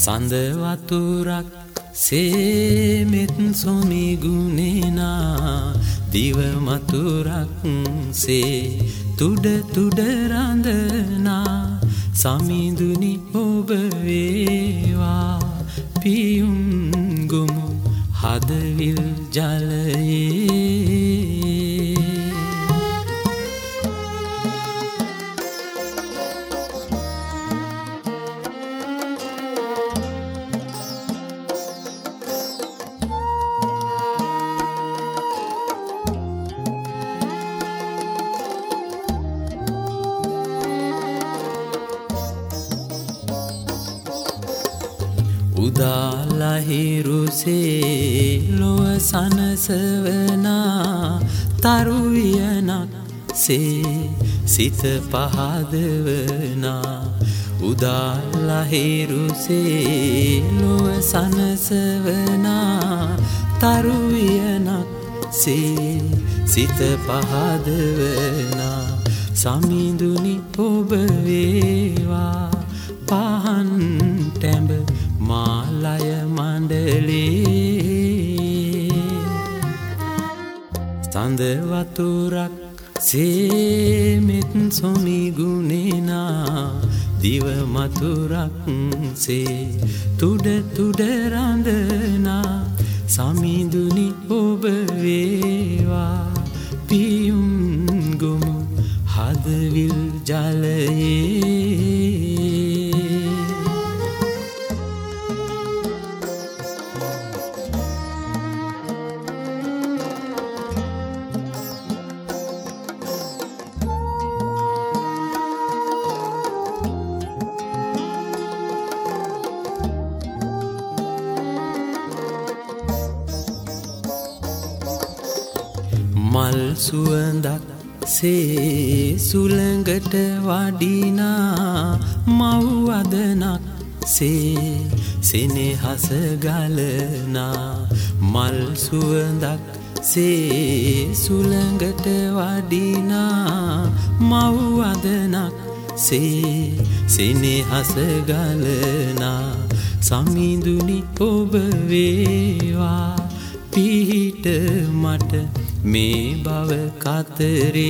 සඳවතුරක් සේමෙත් සොමිගුණෙනා දිවමතුරක් සේ තුඩ තුඩරඳනා සමිඳුනි ඔබවේවා පියුම් ගොමු හදවිල් ජලයේ උදාලහිරුසේ ලොව සනසවනා තරුවියනක් සේ සිත පහදවනා උදාලහිරුසේ ලොව සනසවනා තරුවියනක් සේ සිත පහදවනා සමිඳුනි ඔබවේවා පහන් ටැඹ මාලය මණ්ඩලේ සඳවතුරක් සේමෙත් සොමිගුණෙනා දිවමතුරක් සේ තුඩ තුඩරඳනා සමිඳුනි ඔබවේවා පියුම් ගොමු හදවිල් ජලයේ මල් සුවඳක් සේ සුළඟට වඩිනා මව්වදනක් සේ සෙනෙහස ගලනා මල් සුවඳක් සේ සුළඟට වඩිනා මව්වදනක් සේ සෙනෙහස ගලනා සමිඳුනි ඔබ වේවා පිහිට මට මේ බව කතරේ.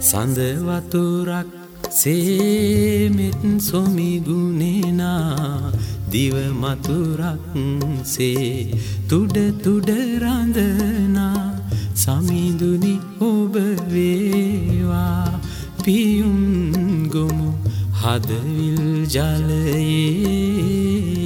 සඳවතුරක් සේමෙත් සොමිගුණෙනා. දිවමතුරක් සේ තුඩ තුඩරඳනා සමිඳුනි ඔබ වේවා. පියුම් ගොමු හදවිල් ජලයේ.